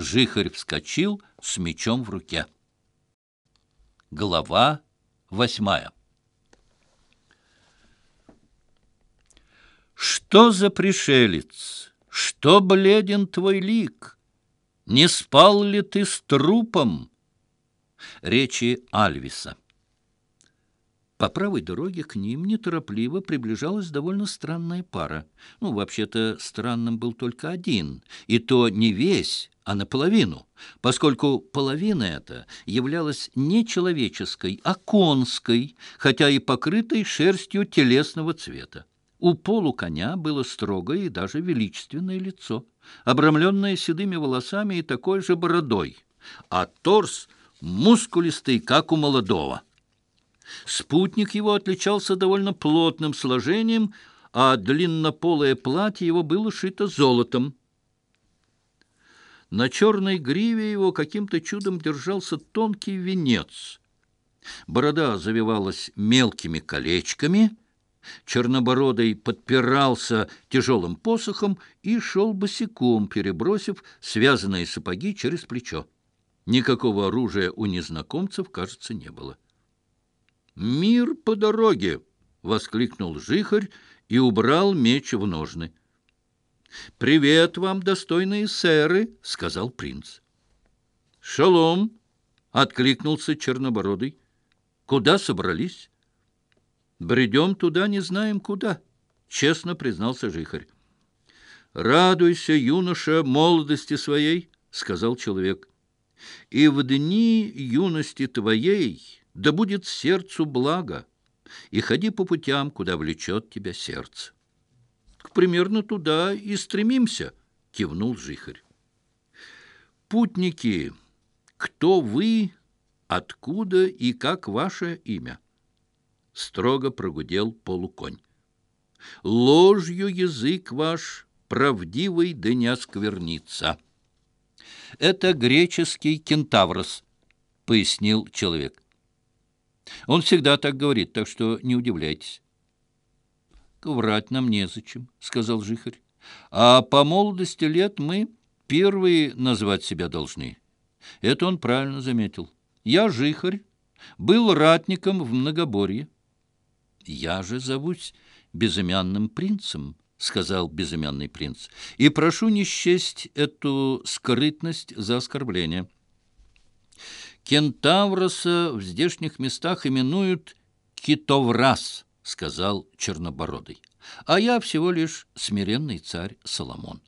Жихарь вскочил с мечом в руке. Глава восьмая Что за пришелец? Что бледен твой лик? Не спал ли ты с трупом? Речи Альвиса. По правой дороге к ним неторопливо приближалась довольно странная пара. Ну, вообще-то, странным был только один, и то не весь, а наполовину, поскольку половина эта являлась не человеческой, а конской, хотя и покрытой шерстью телесного цвета. У полу коня было строгое и даже величественное лицо, обрамленное седыми волосами и такой же бородой, а торс мускулистый, как у молодого. Спутник его отличался довольно плотным сложением, а длиннополое платье его было шито золотом – на черной гриве его каким-то чудом держался тонкий венец. Борода завивалась мелкими колечками, чернобородый подпирался тяжелым посохом и шел босиком, перебросив связанные сапоги через плечо. Никакого оружия у незнакомцев, кажется, не было. «Мир по дороге!» — воскликнул жихарь и убрал меч в ножны. «Привет вам, достойные сэры!» — сказал принц. «Шалом!» — откликнулся Чернобородый. «Куда собрались?» «Бредем туда, не знаем куда», — честно признался Жихарь. «Радуйся, юноша, молодости своей», — сказал человек. «И в дни юности твоей да будет сердцу благо, и ходи по путям, куда влечет тебя сердце» примерно туда и стремимся», — кивнул Жихарь. «Путники, кто вы, откуда и как ваше имя?» — строго прогудел полуконь. «Ложью язык ваш, правдивый да не осквернится». «Это греческий кентаврос», — пояснил человек. «Он всегда так говорит, так что не удивляйтесь» врать нам незачем», — сказал жихарь. «А по молодости лет мы первые назвать себя должны». Это он правильно заметил. «Я жихарь, был ратником в многоборье». «Я же зовусь безымянным принцем», — сказал безымянный принц, «и прошу не счесть эту скрытность за оскорбление». Кентавроса в здешних местах именуют «китоврас». — сказал Чернобородый. «А я всего лишь смиренный царь Соломон».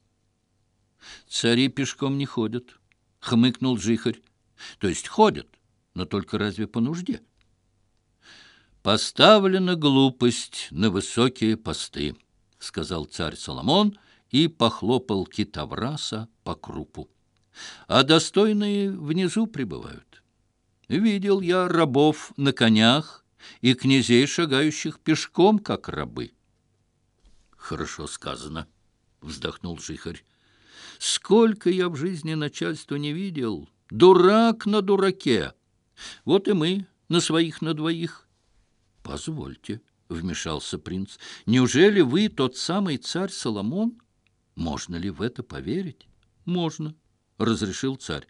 «Цари пешком не ходят», — хмыкнул Жихарь. «То есть ходят, но только разве по нужде?» «Поставлена глупость на высокие посты», — сказал царь Соломон и похлопал китавраса по крупу. «А достойные внизу пребывают. Видел я рабов на конях, и князей, шагающих пешком, как рабы. Хорошо сказано, вздохнул Жихарь. Сколько я в жизни начальства не видел. Дурак на дураке. Вот и мы на своих на двоих. Позвольте, вмешался принц. Неужели вы тот самый царь Соломон? Можно ли в это поверить? Можно, разрешил царь.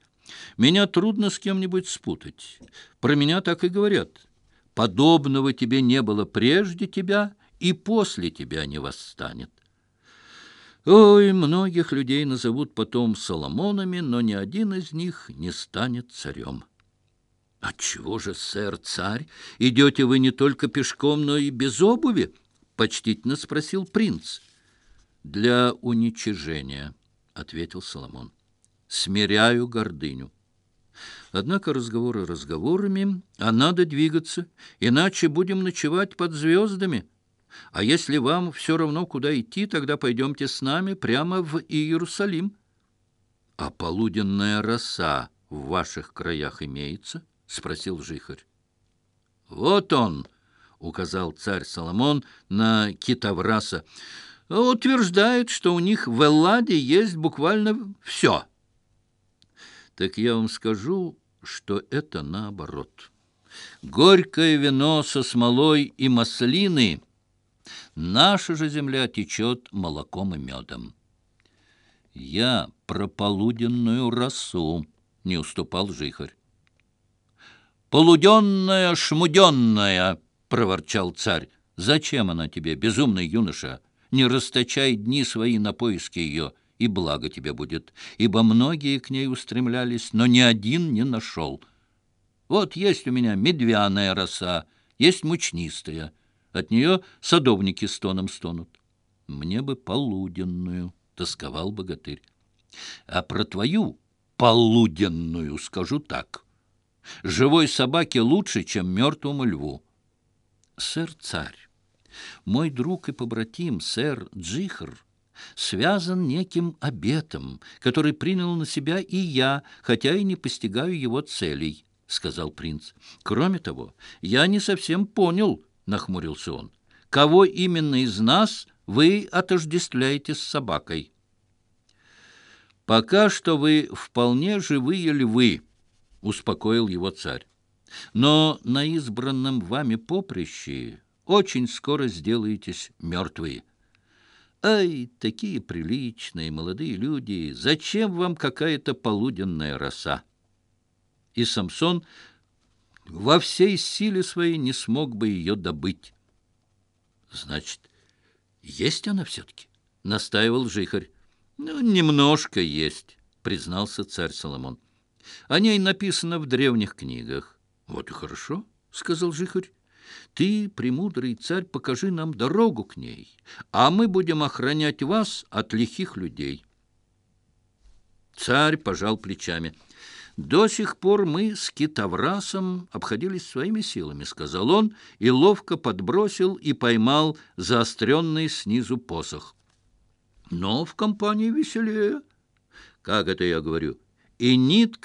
Меня трудно с кем-нибудь спутать. Про меня так и говорят подобного тебе не было прежде тебя и после тебя не восстанет. Ой, многих людей назовут потом Соломонами, но ни один из них не станет царем. А чего же, сэр, царь, идете вы не только пешком, но и без обуви? Почтительно спросил принц. Для уничижения, ответил Соломон. Смиряю гордыню. Однако разговоры разговорами, а надо двигаться, иначе будем ночевать под звездами. А если вам все равно, куда идти, тогда пойдемте с нами прямо в Иерусалим. — А полуденная роса в ваших краях имеется? — спросил жихарь. — Вот он! — указал царь Соломон на китавраса. — Утверждает, что у них в Элладе есть буквально все — так я вам скажу, что это наоборот. Горькое вино со смолой и маслины. Наша же земля течет молоком и медом. Я про полуденную росу не уступал жихарь. «Полуденная, шмуденная!» — проворчал царь. «Зачем она тебе, безумный юноша? Не расточай дни свои на поиски ее и благо тебе будет, ибо многие к ней устремлялись, но ни один не нашел. Вот есть у меня медвяная роса, есть мучнистая, от нее садовники стоном стонут. Мне бы полуденную, — тосковал богатырь. А про твою полуденную скажу так. Живой собаке лучше, чем мертвому льву. Сэр-царь, мой друг и побратим, сэр Джихар, — Джихр, связан неким обетом, который принял на себя и я, хотя и не постигаю его целей, — сказал принц. Кроме того, я не совсем понял, — нахмурился он, — кого именно из нас вы отождествляете с собакой. Пока что вы вполне живые львы, — успокоил его царь. Но на избранном вами поприще очень скоро сделаетесь мертвые. «Ай, такие приличные молодые люди! Зачем вам какая-то полуденная роса?» И Самсон во всей силе своей не смог бы ее добыть. «Значит, есть она все-таки?» — настаивал Жихарь. «Ну, немножко есть», — признался царь Соломон. «О ней написано в древних книгах». «Вот и хорошо», — сказал Жихарь. Ты, премудрый царь, покажи нам дорогу к ней, а мы будем охранять вас от лихих людей». Царь пожал плечами. «До сих пор мы с китоврасом обходились своими силами», — сказал он, и ловко подбросил и поймал заостренный снизу посох. «Но в компании веселее». «Как это я говорю?» «И нитка».